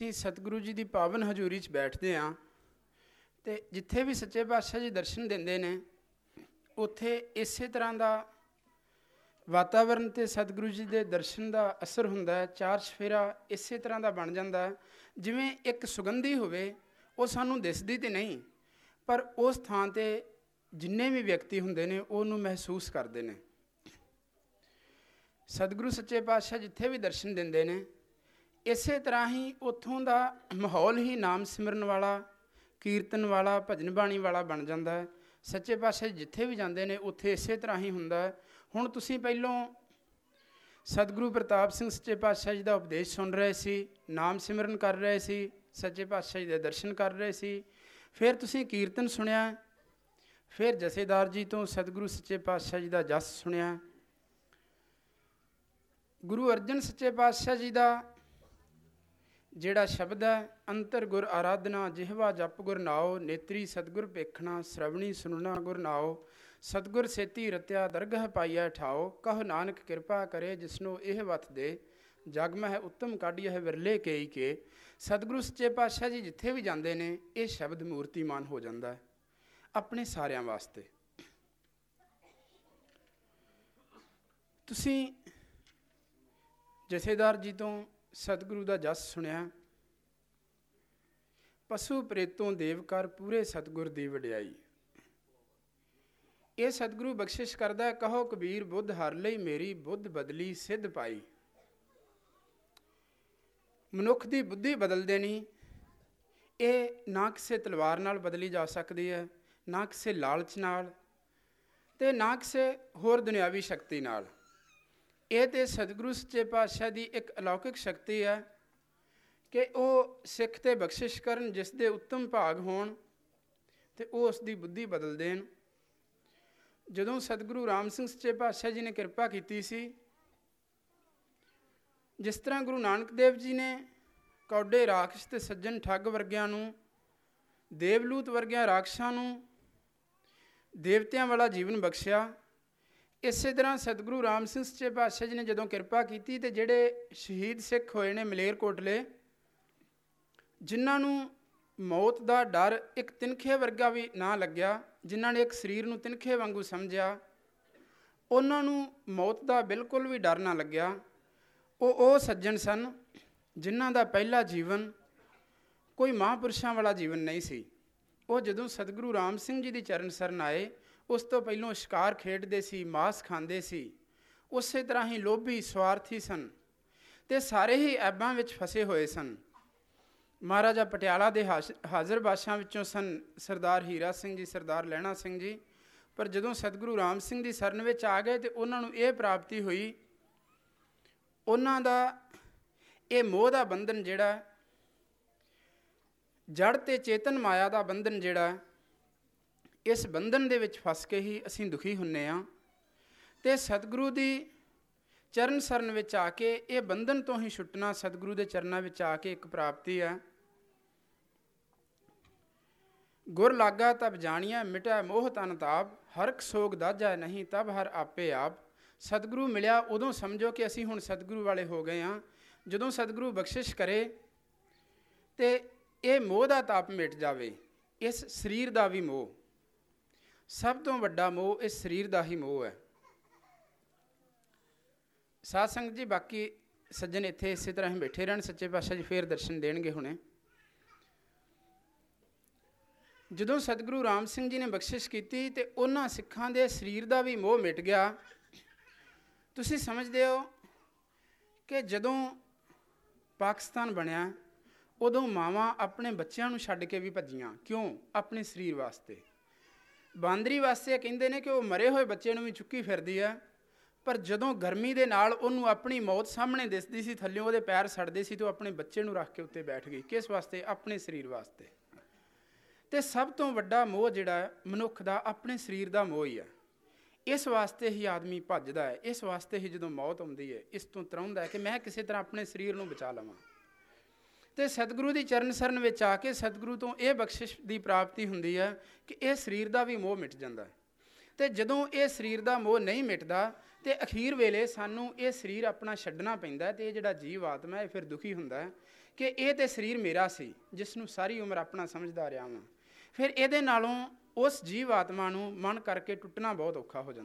ਅਸੀਂ ਸਤਿਗੁਰੂ ਜੀ ਦੀ ਪਾਵਨ ਹਜ਼ੂਰੀ 'ਚ ਬੈਠਦੇ ਆਂ ਤੇ ਜਿੱਥੇ ਵੀ ਸੱਚੇ ਪਾਤਸ਼ਾਹ ਜੀ ਦਰਸ਼ਨ ਦਿੰਦੇ ਨੇ, ਉੱਥੇ ਇਸੇ ਤਰ੍ਹਾਂ ਦਾ ਵਾਤਾਵਰਣ ਤੇ ਸਤਿਗੁਰੂ ਜੀ ਦੇ ਦਰਸ਼ਨ ਦਾ ਅਸਰ ਹੁੰਦਾ ਹੈ, ਚਾਰ ਸਫੇਰਾ ਇਸੇ ਤਰ੍ਹਾਂ ਦਾ ਬਣ ਜਾਂਦਾ ਹੈ, ਜਿਵੇਂ ਇੱਕ ਸੁਗੰਧੀ ਹੋਵੇ, ਉਹ ਸਾਨੂੰ ਦਿਸਦੀ ਤੇ ਨਹੀਂ, ਪਰ ਉਸ ਥਾਂ ਤੇ ਜਿੰਨੇ ਵੀ ਵਿਅਕਤੀ ਹੁੰਦੇ ਨੇ, ਉਹਨੂੰ ਮਹਿਸੂਸ ਕਰਦੇ ਨੇ। ਸਤਿਗੁਰੂ ਸੱਚੇ ਪਾਤਸ਼ਾਹ ਜਿੱਥੇ ਵੀ ਦਰਸ਼ਨ ਦਿੰਦੇ ਨੇ ਇਸੇ ਤਰ੍ਹਾਂ ਹੀ ਉੱਥੋਂ ਦਾ ਮਾਹੌਲ ਹੀ ਨਾਮ ਸਿਮਰਨ ਵਾਲਾ, ਕੀਰਤਨ ਵਾਲਾ, ਭਜਨ ਬਾਣੀ ਵਾਲਾ ਬਣ ਜਾਂਦਾ ਹੈ। ਸੱਚੇ ਪਾਤਸ਼ਾਹ ਜਿੱਥੇ ਵੀ ਜਾਂਦੇ ਨੇ, ਉੱਥੇ ਇਸੇ ਤਰ੍ਹਾਂ ਹੀ ਹੁੰਦਾ ਹੈ। ਹੁਣ ਤੁਸੀਂ ਪਹਿਲੋਂ ਸਤਿਗੁਰੂ ਪ੍ਰਤਾਪ ਸਿੰਘ ਸੱਚੇ ਪਾਤਸ਼ਾਹ ਜੀ ਦਾ ਉਪਦੇਸ਼ ਸੁਣ ਰਹੇ ਸੀ, ਨਾਮ ਸਿਮਰਨ ਕਰ ਰਹੇ ਸੀ, ਸੱਚੇ ਪਾਤਸ਼ਾਹ ਜੀ ਦੇ ਦਰਸ਼ਨ ਕਰ ਰਹੇ ਸੀ। ਫਿਰ ਤੁਸੀਂ ਕੀਰਤਨ ਸੁਣਿਆ, ਫਿਰ ਜਥੇਦਾਰ ਜੀ ਤੋਂ ਸਤਿਗੁਰੂ ਸੱਚੇ ਪਾਤਸ਼ਾਹ ਜੀ ਦਾ ਜਸ ਸੁਣਿਆ। ਗੁਰੂ ਅਰਜਨ ਸੱਚੇ ਪਾਤਸ਼ਾਹ ਜੀ ਦਾ ਜਿਹੜਾ ਸ਼ਬਦ ਹੈ, ਅੰਤਰ ਗੁਰ ਆਰਾਧਨਾ, ਜਿਹਵਾ ਜਪ ਗੁਰ ਨਾਉ, ਨੇਤਰੀ ਸਤਗੁਰ ਪੇਖਣਾ ਸ਼ਰਵਣੀ ਸੁਨਣਾ ਗੁਰ ਨਾਉ, ਸਤਗੁਰ ਸੇਤੀ ਰਤਿਆ ਦਰਗਹ ਪਾਈਐ ਠਾਓ ਕਹ ਨਾਨਕ ਕਿਰਪਾ ਕਰੇ ਜਿਸਨੂੰ ਇਹ ਵਤ ਦੇ, ਜਗ ਮਹਿ ਉੱਤਮ ਕਾਢੀਐ ਹੈ ਵਿਰਲੇ ਕੇਈ ਕੇ। ਸਤਗੁਰੂ ਸੱਚੇ ਪਾਤਸ਼ਾਹ ਜੀ ਜਿੱਥੇ ਵੀ ਜਾਂਦੇ ਨੇ, ਇਹ ਸ਼ਬਦ ਮੂਰਤੀਮਾਨ ਹੋ ਜਾਂਦਾ ਹੈ, ਆਪਣੇ ਸਾਰਿਆਂ ਵਾਸਤੇ। ਤੁਸੀਂ ਜਥੇਦਾਰ ਜੀ ਤੋਂ ਸਤਿਗੁਰੂ ਦਾ ਜਸ ਸੁਣਿਆ। ਪਸ਼ੂ ਪ੍ਰੇਤੋਂ ਦੇਵ ਕਰ ਪੂਰੇ ਸਤਿਗੁਰ ਦੀ ਵਡਿਆਈ। ਇਹ ਸਤਿਗੁਰੂ ਬਖਸ਼ਿਸ਼ ਕਰਦਾ, ਕਹੋ ਕਬੀਰ ਬੁੱਧ ਹਰ ਲਈ ਮੇਰੀ ਬੁੱਧ ਬਦਲੀ ਸਿੱਧ ਪਾਈ। ਮਨੁੱਖ ਦੀ ਬੁੱਧੀ ਬਦਲ ਦੇਣੀ ਇਹ ਨਾ ਕਿਸੇ ਤਲਵਾਰ ਨਾਲ ਬਦਲੀ ਜਾ ਸਕਦੀ ਹੈ, ਨਾ ਕਿਸੇ ਲਾਲਚ ਨਾਲ ਤੇ ਨਾ ਕਿਸੇ ਹੋਰ ਦੁਨਿਆਵੀ ਸ਼ਕਤੀ ਨਾਲ। ਇਹ ਤੇ ਸਤਿਗੁਰੂ ਸੱਚੇ ਪਾਤਸ਼ਾਹ ਦੀ ਇੱਕ ਅਲੌਕਿਕ ਸ਼ਕਤੀ ਹੈ ਕਿ ਉਹ ਸਿੱਖ ਤੇ ਬਖਸ਼ਿਸ਼ ਕਰਨ, ਜਿਸ ਦੇ ਉੱਤਮ ਭਾਗ ਹੋਣ ਤੇ ਉਹ ਉਸ ਦੀ ਬੁੱਧੀ ਬਦਲ ਦੇਣ। ਜਦੋਂ ਸਤਿਗੁਰੂ ਰਾਮ ਸਿੰਘ ਸੱਚੇ ਪਾਤਸ਼ਾਹ ਜੀ ਨੇ ਕਿਰਪਾ ਕੀਤੀ ਸੀ, ਜਿਸ ਤਰ੍ਹਾਂ ਗੁਰੂ ਨਾਨਕ ਦੇਵ ਜੀ ਨੇ ਕੌਡੇ ਰਾਖਸ਼ ਤੇ ਸੱਜਣ ਠੱਗ ਵਰਗਿਆਂ ਨੂੰ, ਦੇਵਲੂਤ ਵਰਗਿਆਂ ਰਾਖਸ਼ਾਂ ਨੂੰ ਦੇਵਤਿਆਂ ਵਾਲਾ ਜੀਵਨ ਬਖਸ਼ਿਆ ਇਸੇ ਤਰ੍ਹਾਂ ਸਤਿਗੁਰੂ ਰਾਮ ਸਿੰਘ ਸੱਚੇ ਪਾਤਸ਼ਾਹ ਜੀ ਨੇ ਜਦੋਂ ਕਿਰਪਾ ਕੀਤੀ ਤੇ ਜਿਹੜੇ ਸ਼ਹੀਦ ਸਿੱਖ ਹੋਏ ਨੇ ਮਲੇਰਕੋਟਲੇ, ਜਿਨ੍ਹਾਂ ਨੂੰ ਮੌਤ ਦਾ ਡਰ ਇੱਕ ਤਿਨਖੇ ਵਰਗਾ ਵੀ ਨਾ ਲੱਗਿਆ, ਜਿਨ੍ਹਾਂ ਨੇ ਇੱਕ ਸਰੀਰ ਨੂੰ ਤਿਨਖੇ ਵਾਂਗੂ ਸਮਝਿਆ, ਉਹਨਾਂ ਨੂੰ ਮੌਤ ਦਾ ਬਿਲਕੁਲ ਵੀ ਡਰ ਨਾ ਲੱਗਿਆ। ਉਹ ਉਹ ਸੱਜਣ ਸਨ ਜਿਨ੍ਹਾਂ ਦਾ ਪਹਿਲਾ ਜੀਵਨ ਕੋਈ ਮਹਾਂਪੁਰਸ਼ਾਂ ਵਾਲਾ ਜੀਵਨ ਨਹੀਂ ਸੀ। ਉਹ ਜਦੋਂ ਸਤਿਗੁਰੂ ਰਾਮ ਸਿੰਘ ਜੀ ਦੀ ਚਰਨ ਸਰਨ ਆਏ ਉਸ ਤੋਂ ਪਹਿਲਾਂ ਸ਼ਿਕਾਰ ਖੇਡਦੇ ਸੀ, ਮਾਸ ਖਾਂਦੇ ਸੀ। ਉਸੇ ਤਰ੍ਹਾਂ ਹੀ ਲੋਭੀ ਸਵਾਰਥੀ ਸਨ ਤੇ ਸਾਰੇ ਹੀ ਐਬਾਂ ਵਿੱਚ ਫਸੇ ਹੋਏ ਸਨ। ਮਹਾਰਾਜਾ ਪਟਿਆਲਾ ਦੇ ਹਾਜ਼ਰ ਬਾਦਸ਼ਾਹਾਂ ਵਿੱਚੋਂ ਸਨ ਸਰਦਾਰ ਹੀਰਾ ਸਿੰਘ ਜੀ, ਸਰਦਾਰ ਲਹਿਣਾ ਸਿੰਘ ਜੀ। ਪਰ ਜਦੋਂ ਸਤਿਗੁਰੂ ਰਾਮ ਸਿੰਘ ਦੀ ਸਰਨ ਵਿੱਚ ਆ ਗਏ ਤੇ ਉਹਨਾਂ ਨੂੰ ਇਹ ਪ੍ਰਾਪਤੀ ਹੋਈ, ਉਹਨਾਂ ਦਾ ਇਹ ਮੋਹ ਦਾ ਬੰਧਨ ਜਿਹੜਾ ਜੜ ਤੇ ਚੇਤਨ ਮਾਇਆ ਦਾ ਬੰਧਨ ਜਿਹੜਾ ਇਸ ਬੰਧਨ ਦੇ ਵਿੱਚ ਫਸ ਕੇ ਹੀ ਅਸੀਂ ਦੁਖੀ ਹੁੰਨੇ ਆ। ਤੇ ਸਤਿਗੁਰੂ ਦੀ ਚਰਨ ਸਰਨ ਵਿੱਚ ਆ ਕੇ ਇਹ ਬੰਧਨ ਤੋਂ ਹੀ ਛੁੱਟਣਾ ਸਤਿਗੁਰੂ ਦੇ ਚਰਨਾਂ ਵਿੱਚ ਆ ਕੇ ਇੱਕ ਪ੍ਰਾਪਤੀ ਹੈ। ਗੁਰ ਲਾਗਾ ਤਬ ਜਾਣੀਐ, ਮਿਟੈ ਮੋਹ ਤਨ ਤਾਪ ਹਰਕ ਸੋਗ ਦਾਜਾ ਨਹੀਂ ਤਬ ਹਰ ਆਪੇ ਆਪ। ਸਤਿਗੁਰੂ ਮਿਲਿਆ ਉਦੋਂ ਸਮਝੋ ਕਿ ਅਸੀਂ ਹੁਣ ਸਤਿਗੁਰੂ ਵਾਲੇ ਹੋ ਗਏ ਆ। ਜਦੋਂ ਸਤਿਗੁਰੂ ਬਖਸ਼ਿਸ਼ ਕਰੇ ਤੇ ਇਹ ਮੋਹ ਦਾ ਤਾਪ ਮਿਟ ਜਾਵੇ, ਇਸ ਸਰੀਰ ਦਾ ਵੀ ਮੋਹ। ਸਭ ਤੋਂ ਵੱਡਾ ਮੋਹ ਇਸ ਸਰੀਰ ਦਾ ਹੀ ਮੋਹ ਹੈ। ਸਾਧ ਸੰਗਤ ਜੀ, ਬਾਕੀ ਸੱਜਣ ਇੱਥੇ ਇਸੇ ਤਰ੍ਹਾਂ ਹੀ ਬੈਠੇ ਰਹਿਣ, ਸੱਚੇ ਪਾਤਸ਼ਾਹ ਜੀ ਫੇਰ ਦਰਸ਼ਨ ਦੇਣਗੇ ਹੁਣੇ। ਜਦੋਂ ਸਤਿਗੁਰੂ ਰਾਮ ਸਿੰਘ ਜੀ ਨੇ ਬਖਸ਼ਿਸ਼ ਕੀਤੀ ਤੇ ਉਹਨਾਂ ਸਿੱਖਾਂ ਦੇ ਸਰੀਰ ਦਾ ਵੀ ਮੋਹ ਮਿਟ ਗਿਆ, ਤੁਸੀਂ ਸਮਝਦੇ ਹੋ ਕਿ ਜਦੋਂ ਪਾਕਿਸਤਾਨ ਬਣਿਆ, ਉਦੋਂ ਮਾਵਾਂ ਆਪਣੇ ਬੱਚਿਆਂ ਨੂੰ ਛੱਡ ਕੇ ਵੀ ਭੱਜੀਆਂ। ਕਿਉਂ? ਆਪਣੇ ਸਰੀਰ ਵਾਸਤੇ। ਬਾਂਦਰੀ ਵਾਸਤੇ ਕਹਿੰਦੇ ਨੇ ਕਿ ਉਹ ਮਰੇ ਹੋਏ ਬੱਚੇ ਨੂੰ ਵੀ ਚੁੱਕੀ ਫਿਰਦੀ ਆ, ਪਰ ਜਦੋਂ ਗਰਮੀ ਦੇ ਨਾਲ ਉਹਨੂੰ ਆਪਣੀ ਮੌਤ ਸਾਹਮਣੇ ਦਿਸਦੀ ਸੀ ਥੱਲੇ ਉਹਦੇ ਪੈਰ ਸੜਦੇ ਸੀ ਤੇ ਉਹ ਆਪਣੇ ਬੱਚੇ ਨੂੰ ਰੱਖ ਕੇ ਉੱਤੇ ਬੈਠ ਗਈ। ਕਿਸ ਵਾਸਤੇ? ਆਪਣੇ ਸਰੀਰ ਵਾਸਤੇ। ਤੇ ਸਭ ਤੋਂ ਵੱਡਾ ਮੋਹ ਜਿਹੜਾ ਮਨੁੱਖ ਦਾ ਆਪਣੇ ਸਰੀਰ ਦਾ ਮੋਹ ਹੀ ਹੈ ਇਸ ਵਾਸਤੇ ਹੀ ਆਦਮੀ ਭੱਜਦਾ ਹੈ, ਇਸ ਵਾਸਤੇ ਹੀ ਜਦੋਂ ਮੌਤ ਆਉਂਦੀ ਹੈ, ਇਸ ਤੋਂ ਤਰਾਉਂਦਾ ਹੈ ਕਿ ਮੈਂ ਕਿਸੇ ਤਰ੍ਹਾਂ ਆਪਣੇ ਸਰੀਰ ਨੂੰ ਬਚਾ ਲਵਾਂ। ਤੇ ਸਤਿਗੁਰੂ ਦੀ ਚਰਨ ਸਰਨ ਵਿੱਚ ਆ ਕੇ ਸਤਿਗੁਰੂ ਤੋਂ ਇਹ ਬਖਸ਼ਿਸ਼ ਦੀ ਪ੍ਰਾਪਤੀ ਹੁੰਦੀ ਹੈ ਕਿ ਇਹ ਸਰੀਰ ਦਾ ਵੀ ਮੋਹ ਮਿਟ ਜਾਂਦਾ ਹੈ। ਤੇ ਜਦੋਂ ਇਹ ਸਰੀਰ ਦਾ ਮੋਹ ਨਹੀਂ ਮਿਟਦਾ ਤੇ ਅਖੀਰ ਵੇਲੇ ਸਾਨੂੰ ਇਹ ਸਰੀਰ ਆਪਣਾ ਛੱਡਣਾ ਪੈਂਦਾ ਹੈ ਤੇ ਇਹ ਜਿਹੜਾ ਜੀਵ ਆਤਮਾ ਇਹ ਫਿਰ ਦੁਖੀ ਹੁੰਦਾ ਹੈ ਕਿ ਇਹ ਤੇ ਸਰੀਰ ਮੇਰਾ ਸੀ, ਜਿਸ ਨੂੰ ਸਾਰੀ ਉਮਰ ਆਪਣਾ ਸਮਝਦਾ ਰਿਹਾ ਹਾਂ ਫਿਰ ਇਹਦੇ ਨਾਲੋਂ ਉਸ ਜੀਵ ਆਤਮਾ ਨੂੰ ਮਨ ਕਰਕੇ ਟੁੱਟਣਾ ਬਹੁਤ ਔਖਾ ਹੋ ਜਾਂਦਾ